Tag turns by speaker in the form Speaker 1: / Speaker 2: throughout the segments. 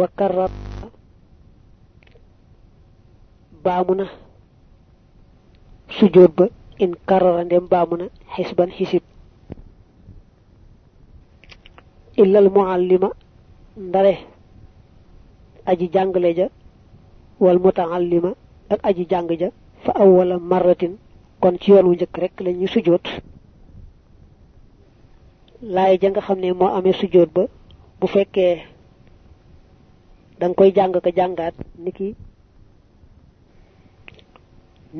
Speaker 1: wa karrat baamu na sujjóot ba in karara ndem baamu na xisban xisib illal muallima ndare aji jàngale ja wal mutaallima ak aji jàng ja fa awwala marratin kon ci yoon wu rek la ñu sujjóot laay ja nga xam ne moo amee sujjóot ba bu danga koy jàng ka jàngaat niki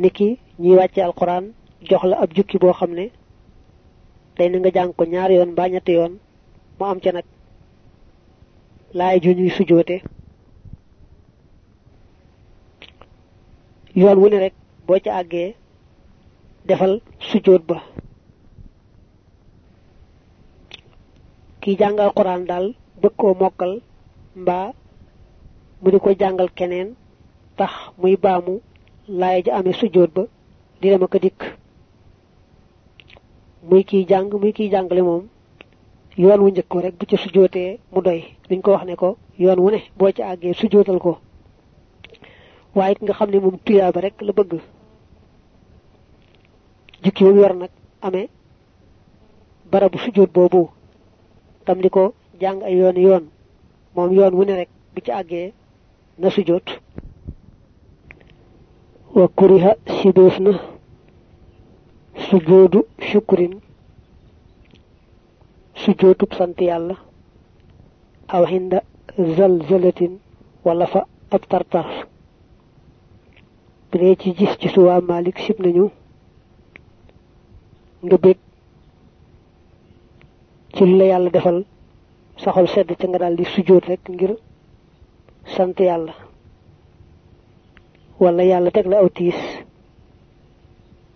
Speaker 1: niki ñuy wàcce alquran jox la ab jukki boo xam ne day na nga jàng ko ñaari yoon mbaa ñetti yoon mu am ca nag laay ju ñuy sujoote. Yoon wu ne rek boo ca àggee defal sujoot ba. Kii jàng alquran daal bëgg koo mokkal mbaa mu di ko jàngal keneen tax muy baamu laay ja amee sujjóot ba di dem ak dikk. Muy kiy jàng muy kiy jàngale moom yoon wu njëkk rek bu ca sujjóotee mu doy. Duñ ko wax ne ko yoon wu ne boo ca àggee ko. Waaye nga xam ne moom tuyaa ba rek la bëgg. Jukki moom yor nag amee barabu sujjóot boobu. Tam di ko jàng ay yoon yoon. Moom yoon wu ne rek bu ci àggee na sujjóot wa kuriha sibeef na sujoodu shukrin. Sujootub sant yàlla. Aw xinda zalzalatin wala fa ab tartar dee ci gis ci suwaa malik sib nañu nga bég ci la yàlla defal saxol sedd ca nga daal di sujoot rek ngir sant yàlla. Wala yàlla teg la aw tiis.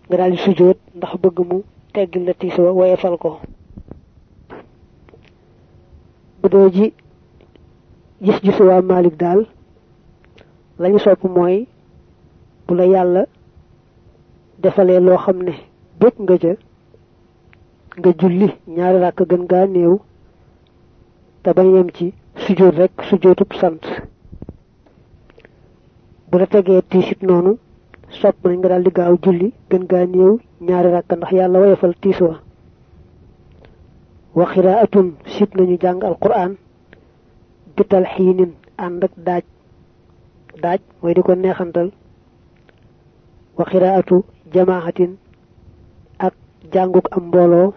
Speaker 1: Nga daal di sujjóot ndax bëgg mu teggil la tiis wa woyefal ko. Bu dee ji gis gisu waa Malik daal lañu sopp mooy bu la yàlla defalee loo xam bëgg nga ca nga julli ñaari gën gaa néew te bañ yem ci sujjóot rek sujjóotub sant bu la tegee tiisit noonu sopp nañ nga daal di gaaw julli gën gaa néew ñaari rakk ndax yàlla woyofal tiis wa. Wa xiraatun sib nañu jàng alquran bital xiinin ànd ak daaj. Daaj mooy di ko neexantal. Wa xiraatu jamaaxatin ak jànguk am mbooloo.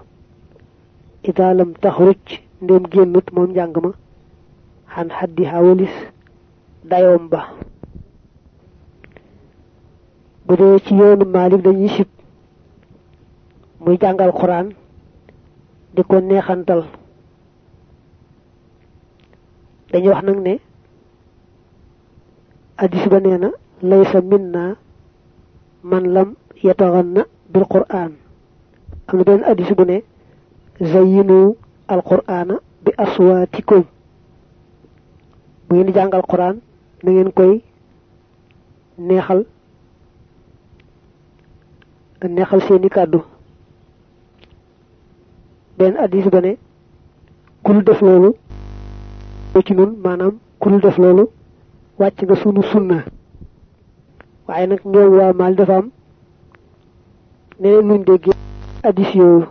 Speaker 1: Itaalam taxruj ndéem génnut moom njàng ma. Xan xaddi xawalis ba bu dee ci yoonu Maalik dañuy sib. Muy jàngal Quraan di ko neexantal. Dañuy wax nag ne addis ba nee na laysa minna man lam yataxanna bil Quraan. Am na benn bu ne zayyinu al quraana bi aswaatikum. Bu ngeen jàngal Quraan na ngeen koy neexal neexal seeni kàddu. Benn addis ba ne ku dul def loolu ci nun maanaam ku dul def loolu wàcc nga sunu sunna. Waaye nag ñoom waa maal dafa am neneen luñ déggee addis yooyu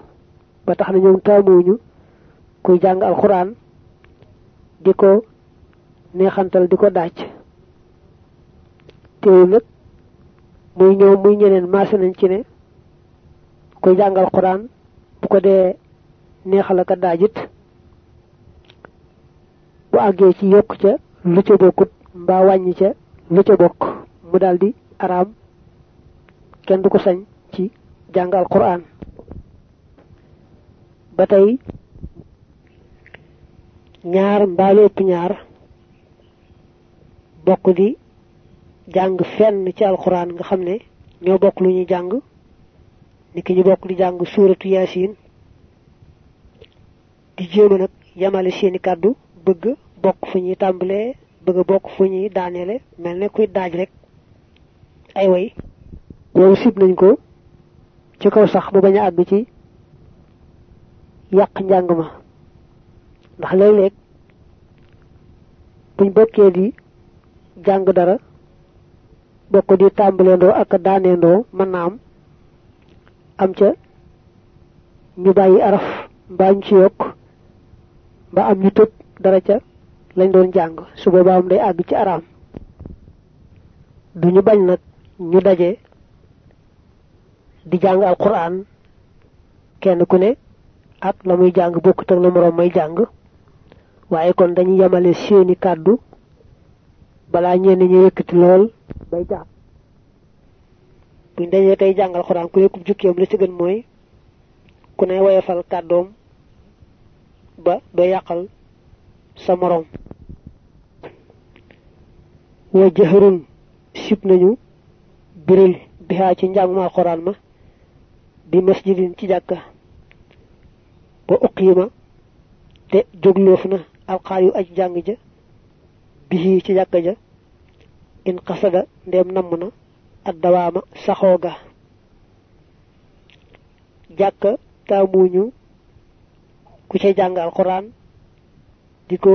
Speaker 1: ba tax na ñoom taamuwuñu kuy jàng alxuraan di ko neexantal di ko daaj. Teewul nag muy ñoom muy ñeneen maase nañ ci ne koy jàngal quran bu ko dee neexal ak daajit bu àggee ci yokk ca lu ca bokkut mbaa wàññi ca lu ca bokk mu daldi araam. Kenn du ko sañ ci jàngal quran. Ba tey ñaar mbaalu ëpp ñaar bokk di jàng fenn ci alquran nga xam ne ñoo bokk lu ñuy jàng niki ñu bokk di jàng suuratu yaasin di jéema nag yamale seeni kàddu bëgg bokk fu ñuy tàmbalee bëgg bokk fu ñuy daaneele mel kuy daaj rek. Ay way loolu sib nañ ko ci kaw sax mu bañ a àgg ci ndax léeg-léeg buñ bokkee di jàng dara bokk di tàmbaleendoo ak daaneendoo mën am ca ñu bàyyi araf mbaa ci yokk ba am ñu tëb dara ca lañ doon jàng. Su boobaam day àgg ci araam. Duñu bañ nag ñu daje di jàng alquran. Kenn ku ne ak la muy jàng bokkut ak la moroom may jàng. Waaye kon dañuy seeni kàddu balaa ñu yëkkati lool bay jax buñ dajee tey jàngal alquran ku nekkub jukkeem li ci gën mooy ku ne woyofal kàddoom ba do yàqal sa moroom. Wa jahrun sib nañu biril bihaa ci njàngum alquran ma bi masjidin ci jàkka. Ba uqima te jógloof na alxaar yu aj jàng ja bihi ci jàkka ja. In qasada ndem namm na ad dawaama saxoo ga jàkka taamuñu ku ca jàng alquran di ko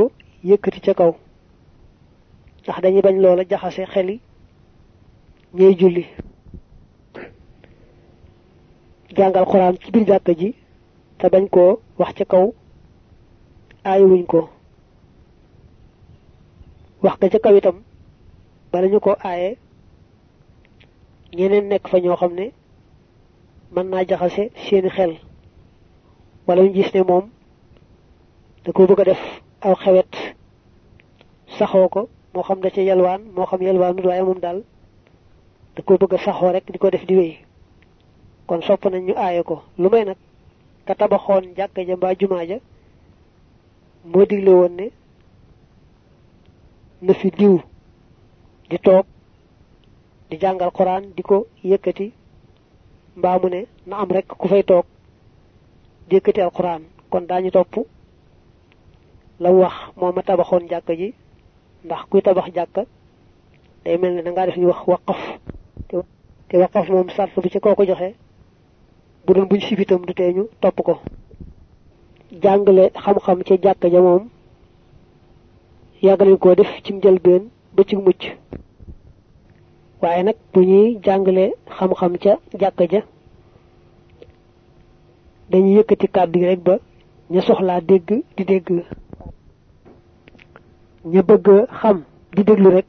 Speaker 1: yëkkati ca kaw. Ndax dañuy bañ loola jaxase xeli ñey julli. Jàngal alquran ci ji te bañ koo wax ca kaw ko. Wax ga ca kaw itam bala ko ñeneen nekk fa ñoo xam ne mën naa jaxase seeni xel wala ñu gis ne moom da ko bëgg a def aw xewet saxoo ko moo xam da ca yalwaan moo xam yalwaanut waaye moom daal da ko bëgg a saxoo rek di ko def di wéy. Kon sopp nañ ñu aaye ko. Lu may nag ka tabaxoon jàkka ja mbaa jumaa ja moo digle woon ne na fi diw di toog di jàngal quran di ko yëkkati mbaa mu ne na am rek ku fay toog di yëkkati alquran. Kon daañu topp la wax moo ma tabaxoon jàkka ji ndax kuy tabax jàkka day mel ne da def ñu wax waqaf te waqaf moom sart bi ci koo ko joxe bu doon buñ sibitam du tee ñu topp ko. Jàngale xam-xam ci jàkka ja moom yàgg nañ def ci ba ci mucc waaye nag bu ñuy jàngale xam-xam ca jàkka ja dañuy yëkkati kàddu rek ba ña soxlaa dégg di dégg. Ña bëgg xam di déglu rek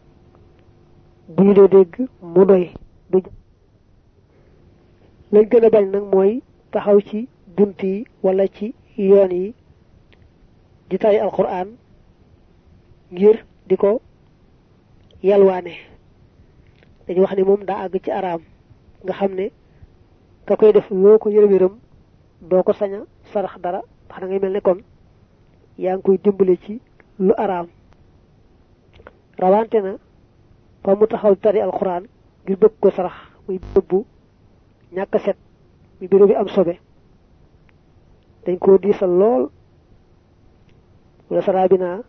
Speaker 1: bu ñu dee dégg mu doy. Du lañ gën a bañ nag mooy taxaw ci bunt wala ci yoon yi di tari alquran ngir di ko yalwaane dañu wax ne moom daa àgg ci araam nga xam ne ka koy def loo ko yërëm yërëm doo ko sañ a sarax dara ndax da ngay mel ne kon yaa ngi koy dimbale ci lu araam rawante na fa mu taxaw tari alquran ngir bëgg ko sarax muy bëbbu ñàkk set muy biro bi am sobe. Dañ koo diisal lool. Wala sarabina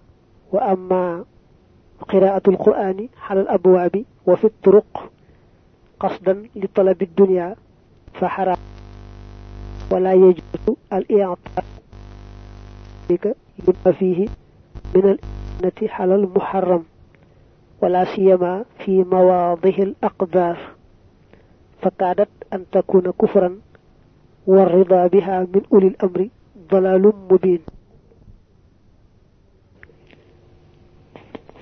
Speaker 1: wa amma قراءة القرآن على الأبواب وفي الطرق قصدا لطلب الدنيا فحرام. ولا يجوز الإعطاء ذلك لما فيه من الإنة على المحرم ولا سيما في مواضه الأقدار. فكادت أن تكون كفرا والرضا بها من أولي الأمر ضلال مبين.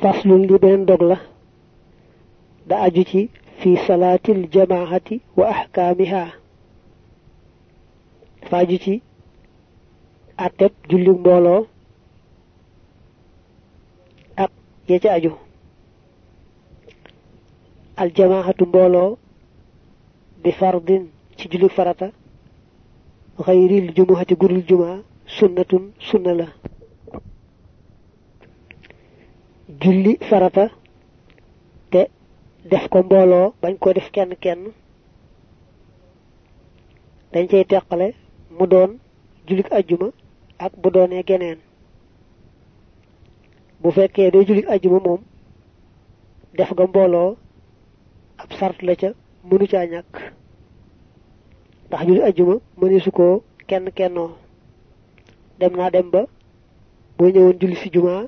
Speaker 1: فصل لبين دغلة دا أجتي في صلاة الجماعة وأحكامها فاجتي أتب جلي مولو أك يجي أجو aljamaahatu mbooloo bi fardin ci julli farata xayril jumuhati gudul jumaa sunnatun sunna la julli farata te def ko mbooloo bañ ko def kenn kenn. Dañ cay teqale mu doon jullik ajjuma ak bu doonee geneen. Bu fekkee day jullik ajjuma moom def nga mbooloo ab sart la ca mënu caa ñàkk. Ndax julli ajjuma mëneesu koo kenn kennoo. Dem naa dem ba boo ñëwoon julli si juma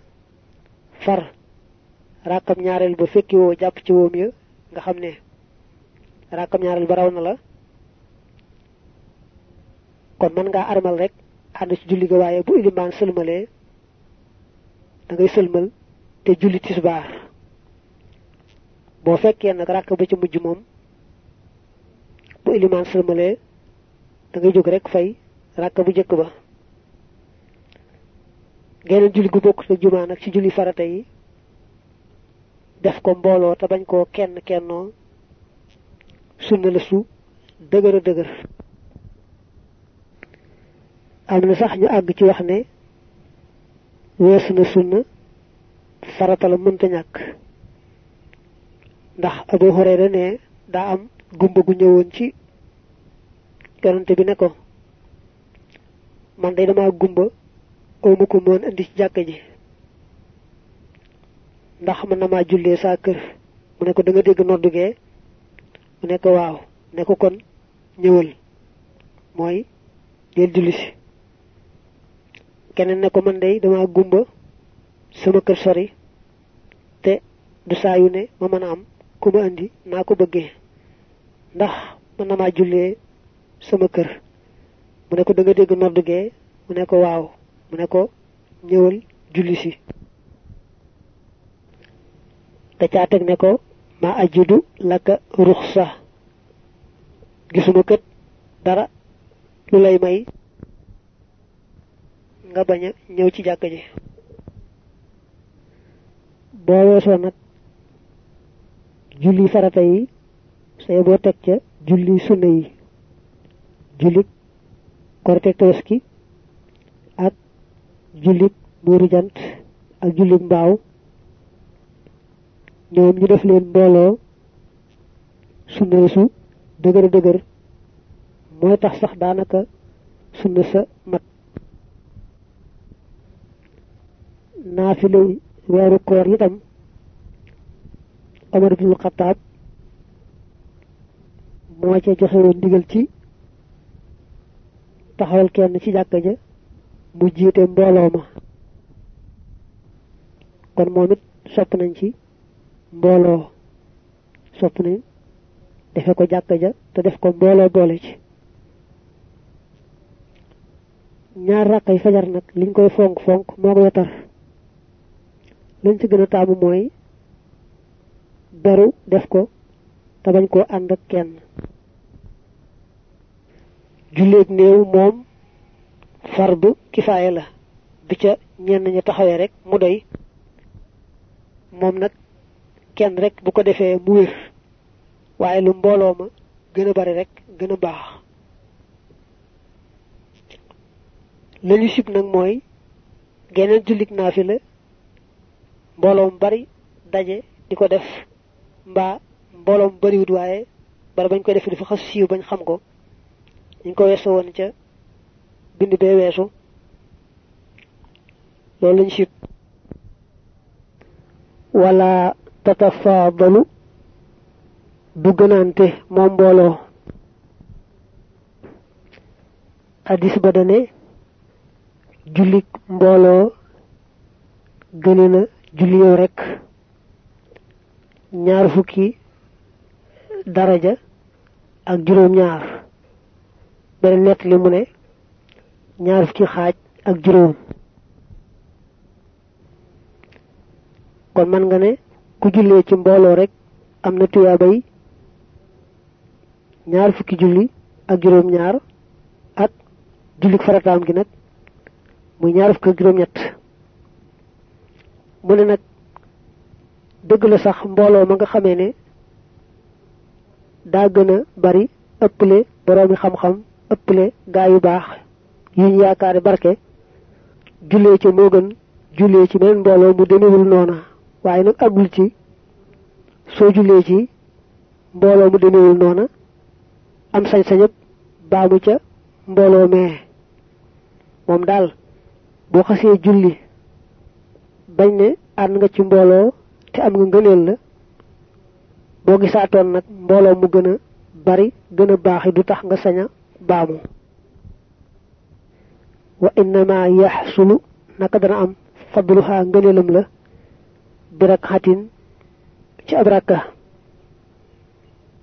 Speaker 1: far rakam ñaarel ba fekki wo japp ci woom ya nga xamne rakam ñaarel ba raw na la. Kon man nga armal rek ànd ci julli ga waaye bu ilimaan sëlmalee da ngay sëlmal te julli tisbaar. Boo fekkee nag rakk ba ci mujj moom bu ilimaan sëlmalee da ngay jóg rek fay rakk bu jëkk ba. Geneen julli gu bokk sa jumaa nag ci julli farata yi def ko mbooloo te bañ koo kenn kennoo sunna la su dëgër a dëgër. Sax ñu àgg ci wax ne weesu na sunna farata la mënta ñàkk. Ndax abu hurayra ne daa am gumba gu ñëwoon ci yonante bi ne ko man day dama gumba omu ko moon andi ci ndax man na maa jullee saa kër. Mu ne ko da nga dégg noddugee mu ne ko waaw. Ne ko kon ñëwal. Mooy del julli si. Keneen ne ko man day dama gumba sama kër sori te du saa yu ne ma mën a am ku ma andi naa ko bëggee. Ndax mën na maa jullee sama kër. Mu ne ko da nga dégg noddugee mu ne ko waaw. Mu ne ko ñëwal julli si da caa teg ne ko ma ajidu laka ruxsa. Gisuma kët dara lu lay may nga bañ a ñëw ci jàkk ji. Boo weesoo nag julli farata yi say boo teg ca julli sunna yi julli ak julli jant ak julli mbaaw ñoom ñu def leen mbooloo sunna su dëgër dëgër mooy tax sax daanaka sunna sa mat. Naafilay weeru koor itam Omar ibn Khattab moo ca joxe woon ndigal ci taxawal kenn ci jàkka ja mu jiite mbooloo ma. Kon moom it sopp nañ ci mbooloo sopp nañ defe ko jàkka ja te def ko mbooloo boole ci. Ñaar rakkay fajar nag liñ koy fonk fonk moo ko wetar lañ ci gën a taamu mooy beru def ko te bañ koo ànd ak kenn. Julleeg néew moom fardu kifaaya la. Bi ca ñenn ña taxawee rek mu doy. Moom nag kenn rek bu ko defee mu wér. Waaye lu mbooloo ma gën a bari rek gën a baax. Sib nag mooy geneen jullik naafila mbooloo mu bari daje di ko def mbaa mbooloo mu bariwut waaye bara bañ koy def dafa xas siiw bañ xam ko. Ñu ko weesoo woon ca bind bee weesu. Loolu sib. Wala tatafaadalu du gënante moom mbooloo. Hadis ba dane jullik mbooloo gëne na julli yow rek. Ñaar fukki daraja ak juróom ñaar beneen nett li mu ne ñaar fukki xaaj ak juróom. Kon man nga ne ku jullee ci mbooloo rek am na tuyaabay ñaar fukki julli ak juróom ñaar ak jullik farataam gi nag muy ñaar fukki ak juróom ñett mu ne nag dëgg la sax mbooloo ma nga xamee ne daa gën a bari ëpple boroomi xam-xam ëpple gaa yu baax yuñ yaakaare barke. Jullee ci moo gën jullee ci beneen mbooloo mu demewul noona waaye nag agul ci. soo jullee ci mbooloo mu demewul noona am sañ-sañëb baamu ca mbooloo mee. moom daal boo xasee julli bañ ne ànd nga ci mbooloo te am nga ngëneel la boo gisaatoon nag mbooloo mu gën a bari gën a baaxi du tax nga sañ a baamu. wa innama yaxsulu naka dana am fadluha ngëneelam la birak xatin ci ab rakka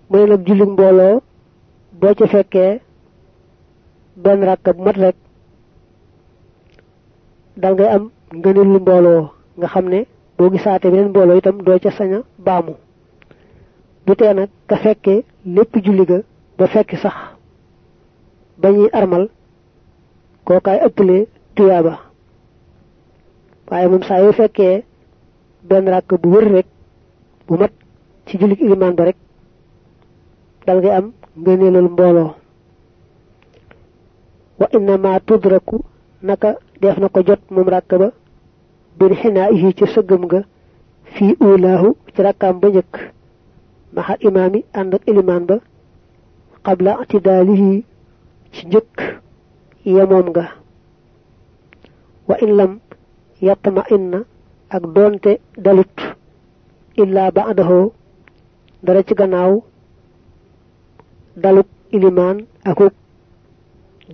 Speaker 1: mu nag julli mbooloo boo ca fekkee benn rakka bu mat rek dal ngay am ngënil lu mbooloo nga xam ne boo gisaate beneen mbooloo itam doo ca sañ a baamu. Du tee nag ka fekkee lépp julli ga ba fekk sax ba ñuy armal kookaay ëppalee tuyaaba. Waaye moom saa yoo fekkee benn rakk bu wër rek bu mat ci julli ilimaan ba rek dal ngay am mbooloo. Wa innama tudraku naka def na ko jot moom rakk ba bir xinaa ihi ci sëggam ga fii ulaahu ci rakkaam ba njëkk. Maxa imaami ànd ak ilimaan ba qabla ci nga. Wa in lam yatma inna ak doonte dalut illa ba'dahu dara ci gannaaw daluk ilimaan akuk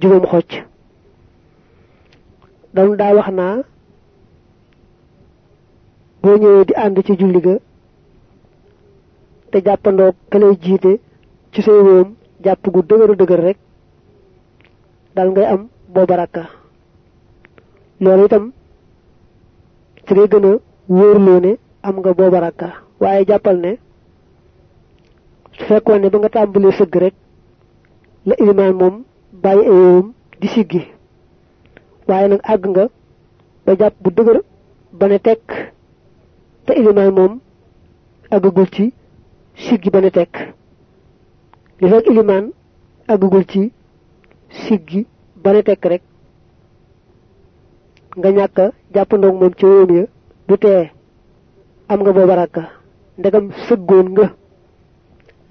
Speaker 1: juróom xocc. Dañu daa wax naa boo ñëwee di ànd ci julli ga te jàppandoo ka lay jiite ci say wóom jàpp gu dëgër dëgër rek dal ngay am booba rakka. Loolu itam ci ngay gën a wóorloo ne am nga booba rakka. Waaye jàppal ne su fekkoon ne ba nga tàmbalee sëgg rek la ilimaan moom bàyyi ay wóom di siggi. Waaye nag àgg nga ba jàpp bu dëgër ba ne tekk te ilimaan moom àggagul ci siggi ba ne tekk. Li fekk àggagul ci siggi ba ne tekk rek nga ñàkk jàppandoog moom ci wóom ya du tee am nga booba rakka ndegam sëggoon nga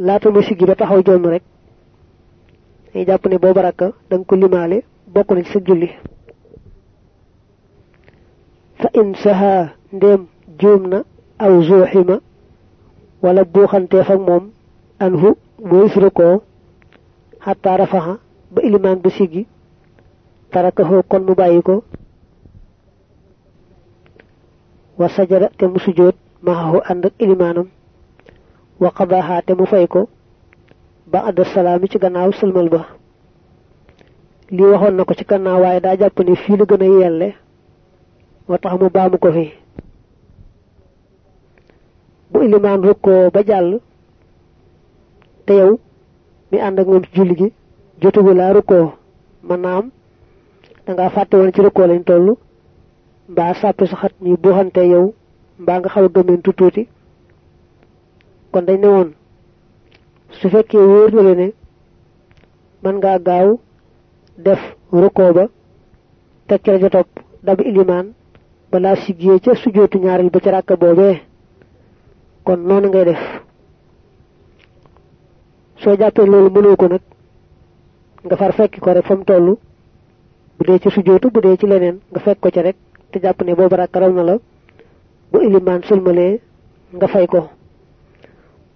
Speaker 1: laata ma siggi ba taxaw jonn rek day jàpp ne booba da nga ko limaale bokk sa julli. Fa in saha ndéem juum na aw zuuxima wala buuxanteef ak moom anhu mooy firi ko xataa rafaxa ba ilimaan ba siggi kon mu bàyyi ko wa sajada te mu sujjóot maxaxu ànd ak ilimaanam wa qadaha te mu fay ko ba adda salaami ci gannaaw sëlmal ba. Lii waxoon na ci gannaaw yelle tax mu baamu ko fi. Bu ilimaan rukkoo ba jàll te yow mi ànd ak moom ci julli gi jotugu laa rukkoo. Mën naa am dangaa fàtte woon ci lañ toll mbaa sàppi saxat ñi buuxante yow mbaa nga xaw a gëmmentu tuuti. Kon dañ ne woon su fekkee wóor na la ne mën ngaa gaaw def rukkoo ba teg ca ca topp dabi ilimaan balaa siggee ca sujootu ñaareel ba ca ràkk boobee. Kon noonu ngay def. Soo jàppee loolu mënoo ko nag nga far fekki ko rek fa mu toll. Bu dee ci bu dee ci leneen nga fekk ko ca rek te jàpp ne boobu ràkk raw na la bu ilimaan sëlmalee nga fay ko.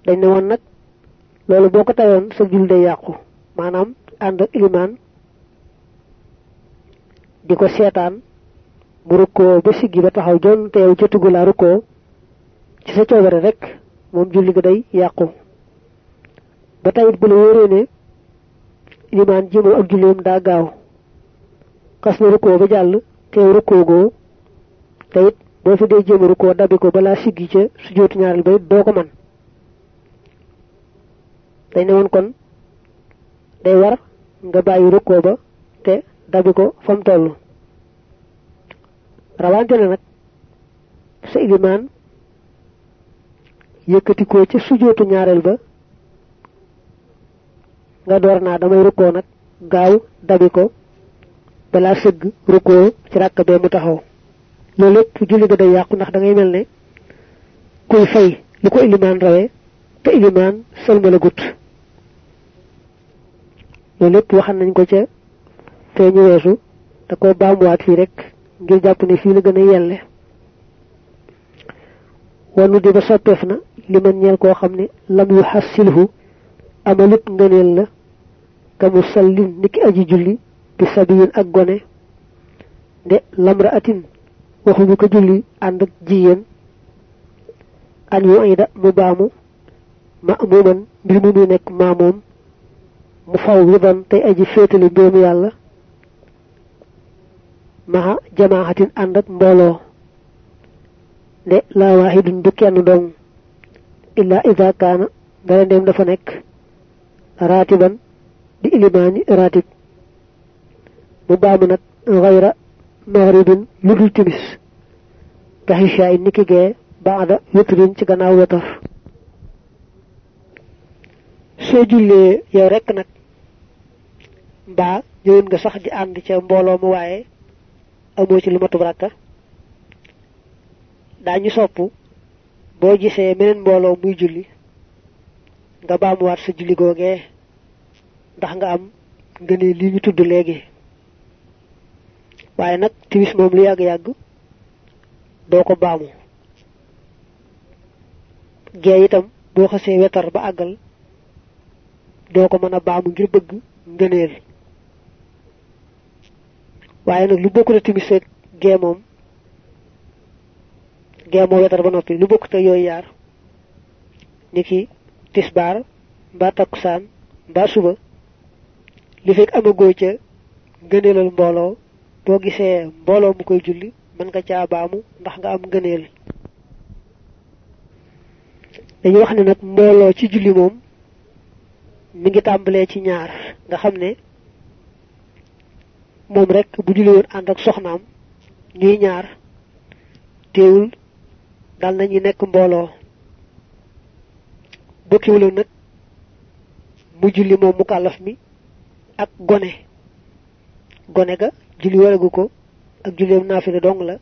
Speaker 1: Dañ ne woon nag loolu boo ko tayoon sa jul day yàqu. Maanaam ànd ak ilimaan di ko seetaan mu rukkoo ba siggi ba taxaw jon teew ca tugg laa rukkoo ci sa rek moom julli ga day yàqu. Ba tayit bu ne ilimaan ji moom ak julleem daa gaaw. Xas na rukkoo ba jàll goo te it boo fi dee jéem a rukkoo dabi ko balaa siggi ca sujjóotu ñaareel ba it doo ko man. Dañ ne woon kon day war nga bàyyi rukkoo ba te dabi ko fa mu toll. Rawante na nag sa ilimaan yëkkati ko ca sujootu ñaareel ba nga door naa damay rukkoo nag gaaw dabi ko balaa sëgg rukkoo ci ràkk bee mu taxaw loolu lépp julli ga day yàqu ndax da ngay mel ne kuy fay li ko ilimaan rawee te ilimaan sëlma la gut loolu lépp waxan nañ ko ca fee ñu weesu da ko baamuwaat fii rek ngir jàpp ne fii la gën yelle. Wanu di ba soppeef na li man ñeel koo ne lam yu amalut la niki aji julli bi sabiyin ak gone de lamra atin waxuñu ko julli ànd ak jigéen. an yu ida mu baamu ma muman mbir mu muy nekk maamoom mu faw aji féetali mbirum yàlla. maha jamaaxatin ànd ak mbooloo. de la waahidun du kenn dong. illa ida kaana dara ndem dafa nekk. raatiban di ilimaani raatib. mu baamu maghribin lu dul timis kaxisha in niki gee baada witrin ci gannaaw wetar soo jullee yow rek nag mbaa ñëwoon nga sax di ànd ca mbooloo mu waaye amoo ci lu matub rakka. Daañu sopp boo gisee meneen muy julli nga sa julli googee ndax nga am nga ne lii ñu tudd léegi waaye nag timis moom lu yàgg-yàgg doo ko baamu. Gee itam boo xasee wetar ba àggal doo ko mën a baamu ngir bëgg ngëneel. Waaye nag lu bokkut a timis ak gee moom gee moo wetar ba noppi. Lu bokkut a yooyu yaar ni ki tisbaar mbaa takkusaan mbaa suba li fekk amagoo ca ngëneelal mbooloo boo gisee mbooloo mu koy julli mën nga caa baamu ndax nga am ngëneel. Dañu wax ne nag mbooloo ci julli moom mi ngi tàmbalee ci ñaar nga xam ne rek bu julli woon ànd ak soxnaam ñuy ñaar teewul dal nañu nekk mbooloo. Bokkiwuloon nag mu julli mu mi ak gone. Gone ga julli waragu ko ak julleem naafile dong la.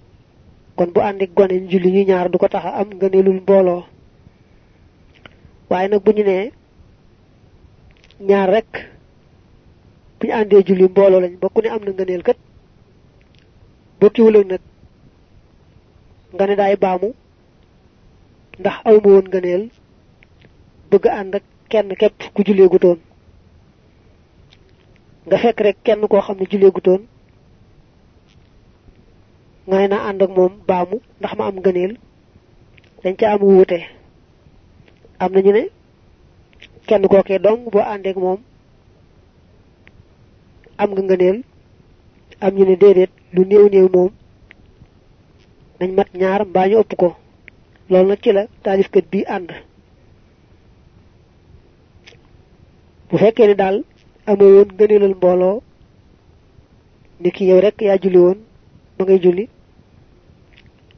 Speaker 1: Kon bu àndi gone julli ñu ñaar du ko tax am ngëneelul mbooloo. Waaye nag bu ñu nee ñaar rek bu ñu àndee julli mbooloo lañ ba ku ne am na ngëneel kat bokkiwul nag nga ne daay baamu ndax awma woon ngëneel bëgg ànd ak kenn képp ku jullee gutoon nga fekk rek kenn koo xam ne jullee gutoon ngay na ànd ak moom baamu ndax ma am ngëneel. Dañ ca am wuute. Am nañu ne kenn dong boo àndeek moom am nga ngëneel. Am ñu ne déedéet lu néew néew moom nañ mat ñaar mbaa ñu ëpp ko. Loolu nag ci la taalifkat bi ànd. Bu fekkee ne daal amoo woon ngëneelal mbooloo yow rek julli ba ngay julli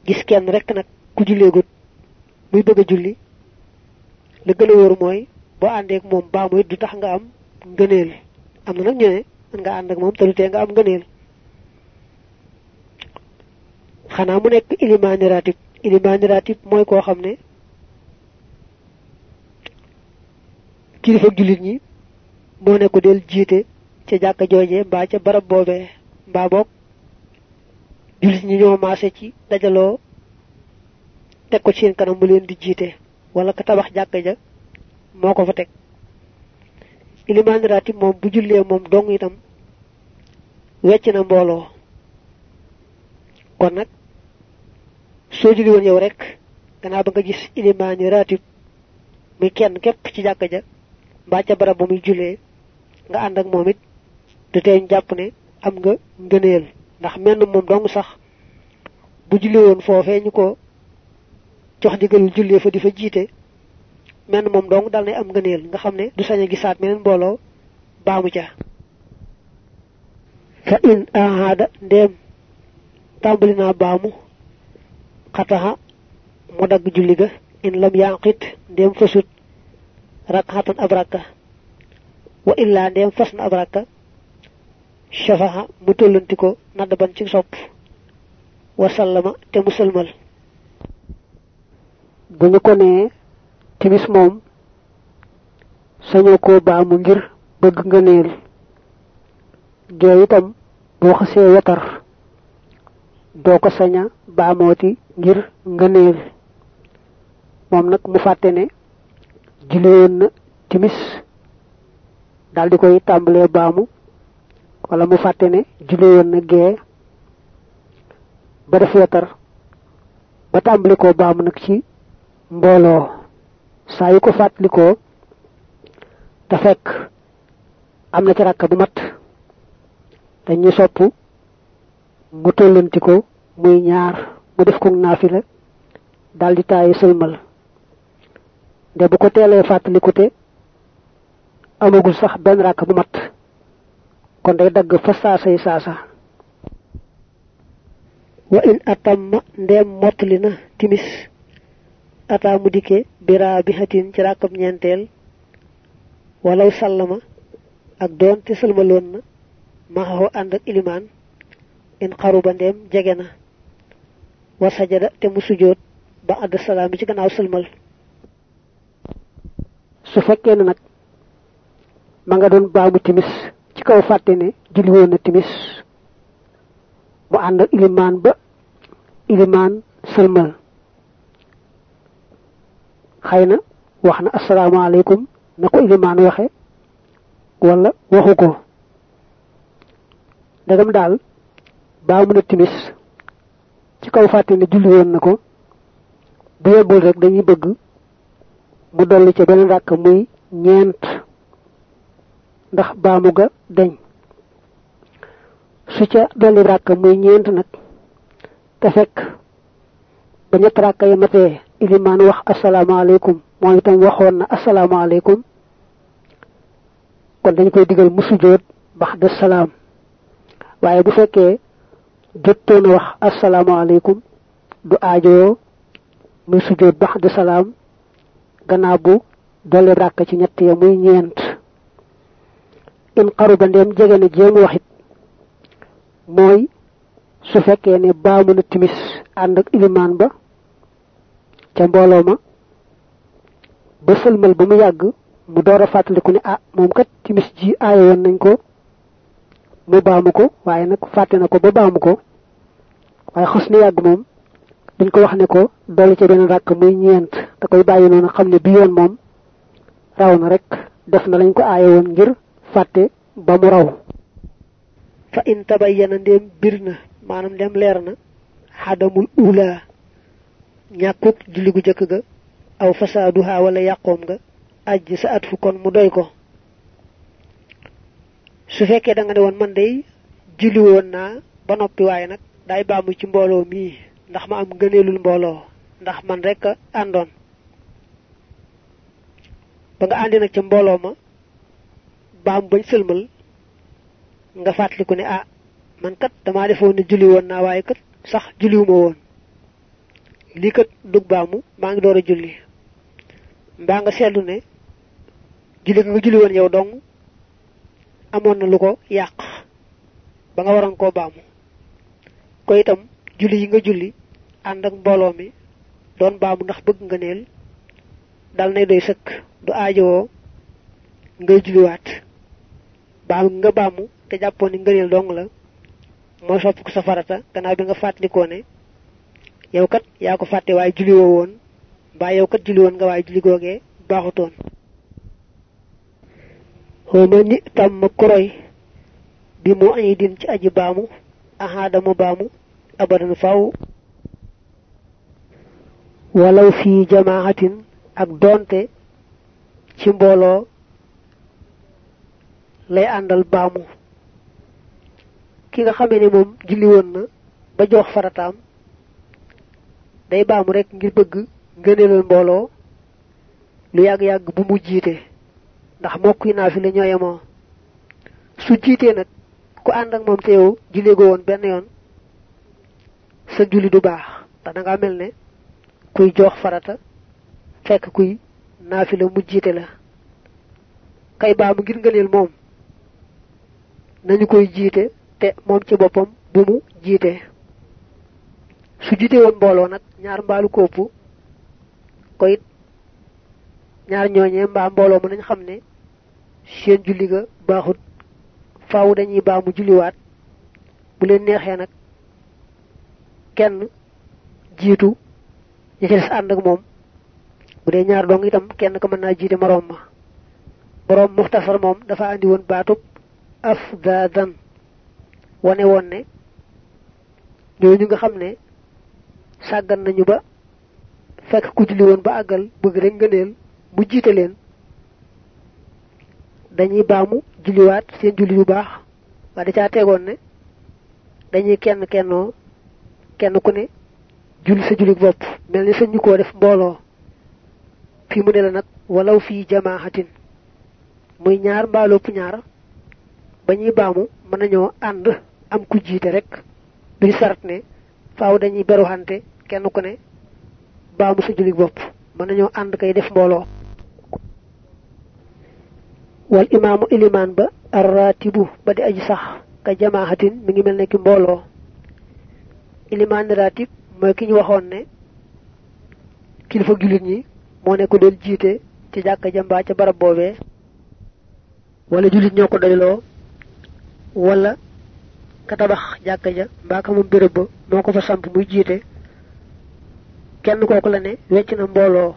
Speaker 1: gis kenn rek nag ku julleegut muy bëgg a julli. la gën a wóor mooy boo muy du tax nga am ngëneel. am na nag ñu ne mën nga ànd ak moom te du tee nga am ngëneel. xanaa mu nekk ilimaani ratib. ilimaani ratib mooy koo xam ne kilifa jullit ñi moo ne del jiite ca jàkka jooje mbaa ca barab jullit ñi ñoo maase ci dajaloo teg ko ci seen kanam mu leen di jiite. Wala ka tabax jàkka ja moo ko fa teg. Ilimaani ratib moom bu jullee moom dong itam wecc na mbooloo. Kon nag soo julli woon yow rek gannaaw ba nga gis ilimaani ratib muy kenn képp ci jàkka ja mbaa ca barab ba muy jullee nga ànd ak moom it du teeñ jàpp ne am nga ngëneel ndax menn moom dong sax bu julli woon foofee ñu ko jox ndigalul jullee fa di jiite menn moom dong dal nay am ngëneel nga xam ne du sañ a gisaat meneen mbooloo baamu ca. Fa in ahaada ndéem tàmbali naa baamu xataxa mu dagg julli ga in lam yanqit ndéem fasut rakxatan ab rakka. Wa illaa ndéem fas na ab rakka shafaxa mu tollanti ko nadd ban ci sopp wa sallama te
Speaker 2: ko timis moom sañoo koo baamu ngir bëgg nga neel gee itam boo xasee wetar doo ko saña baamooti ngir nga neel mu ne julliwoon timis daldi koy tàmbalee baamu wala mu fàtte ne julliwoon na gee ba def ba tàmbali koo baamu nag ci mbooloo. Saa yu ko fàttalikoo te fekk am na ci rakka bu mat dañuy sopp mu tollanti ko muy ñaar mu def ko naafila dal di taayi sëlmal. De bu ko teelee amagul sax benn rakk bu mat kon day dagg fa saasay saasa. Wa in atamma ndem mottali na timis. Ata mu dikke bi hatin ci rakab ñeenteel. Walaw sallama ak doon te sëlmaloon na maxaxoo ànd ak ilimaan. In xaruba ndem jege na. Wa sajada te mu sujoot ba àdd salaam ci gannaaw sëlmal. Su fekkee nag ma nga doon baamu timis ci kaw fàtte ne julli woon na timis mu ànd ilimaan ba ilimaan sëlmal. Xëy na wax na asalaamaaleykum na ko ilimaan waxe wala waxu ko. Ndegam daal baamu na timis ci kaw fàtte ne julli woon na ko bu yebbul rek dañuy bëgg mu dolli ca beneen ràkk muy ñeent ndax baamu ga deñ. Su ca dolli ràkk muy ñeent nag te fekk ba ñett ràkk ya matee ilimaan wax asalaamaaleykum moom itam waxoon na asalaamaaleykum. Kon dañ koy digal mu sujjóot bax de salaam. Waaye bu fekkee jottoon wax asalaamaaleykum du aajoo muy bax de salaam gannaaw bu dolli ràkk ci ñett ya muy ñeent in xaruba ndeem jege na waxit mooy su fekkee ne baamu na timis ànd ak ilimaan ba ca mbooloo ma ba sëlmal ba mu yàgg mu door a fàttaliku ne ah moom kat timis ji aaye woon ko mu baamu ko waaye nag fàtte na ko ba baamu ko. Waaye xas na dañ ko wax ne ko dolli ca benn ràkk muy ñeent da koy bàyyi noonu bi yoon moom raw na rek def na lañ ko ngir fàtte ba mu raw. Fa in tabayyana ndéem bir na maanaam ndem leer na xadamul ula ñàkkuk julli gu jëkk ga aw fasaaduha wala yàqoom nga ajj sa at fu kon mu doy ko. Su fekkee da nga ne woon man day julli woon naa ba noppi waaye nag daay baamu ci mbooloo mii ndax ma am mbooloo ndax man rek àndoon. Ba nga àndi nag ca mbooloo ma baam bañ sëlmal nga fàttaliku ne ah man kat damaa defoon ne julli woon naa waaye kat sax julliwuma woon. Lii kat dug baamu maa ngi door a julli. Mbaa nga seetlu ne julli nga julli woon yow dong amoon na lu ko yàq ba nga waroon koo baamu. Ko itam julli yi nga julli ànd ak mbooloo mi doon baamu ndax bëgg nga neel dal nay doy sëkk du aajowoo ngay julliwaat baamu nga baamu te jàppoon ni ngëneel dong la mooy sopp ko sa farata gannaaw bi nga fàttalikoo ne yow kat yaa ko fàtte waaye julli woo woon yow kat julli woon nga waaye julli googee baaxutoon. Xawma ni tàmm kuroy bi mu ay din ci aji baamu ahaada mu baamu abadan faw walaw fii jamaatin ak doonte ci mbooloo lay àndal baamu. Ki nga xamee ne moom julli woon na ba jox farataam day baamu rek ngir bëgg ngëneelal mbooloo lu yàgg-yàgg bu mu jiite. Ndax mokk yi fi la su jiitee nag ku ànd ak moom te yow julli go woon benn yoon sa julli du baax. Da nga ne kuy jox farata fekk kuy naafi la mu jiite la. Kay baamu ngir ngëneel moom nañu koy jiite te moom ci boppam bu mu jiite. su jiite woon mbooloo nag ñaar mbaalu kopp ko it ñaar ñooñee mbaa mbooloo mu nañ xam ne seen julli ga baaxut. Faaw dañuy baamu julliwaat. Bu leen neexee nag kenn jiitu ñi ci des ànd ak moom. Bu dee ñaar dong itam kenn ko mën naa jiite moroom ma. Boroom muxtasar moom dafa andi woon baatub afdadan wane woon ne ñooñu nga xam ne sàggan nañu ba
Speaker 1: fekk ku julli woon ba àggal bëgg rek ngëneel mu jiite leen. dañuy baamu julliwaat seen julli yu baax waa da caa tegoon ne dañuy kenn kennoo kenn ku ne julli sa julli bopp. mel ni sañ ñu koo def mbooloo. fii mu ne la nag walaw fii jamaaxatin muy ñaar mbaalopp ñaar. Ba ñuy baamu mën nañoo ànd am ku jiite rek. Duy sart ne faaw dañuy beruxante kenn ku ne baamu sa julli bopp. Mën nañoo ànd kay def mbooloo. Wal imaamu ilimaan ba arratibu ba di aji sax ka jamaahatin mi ngi mel ne ki mbooloo. Ilimaan ratib mooy ki ñu waxoon ne kilifa jullit ñi moo ne ko doon jiite ci jàkka ja mbaa ca barab boobee. Wala jullit ñoo ko wala ka tabax jàkka ja mbaa ka moom béréb ba moo ko fa samp muy jiite kenn kooku la ne wecc na mbooloo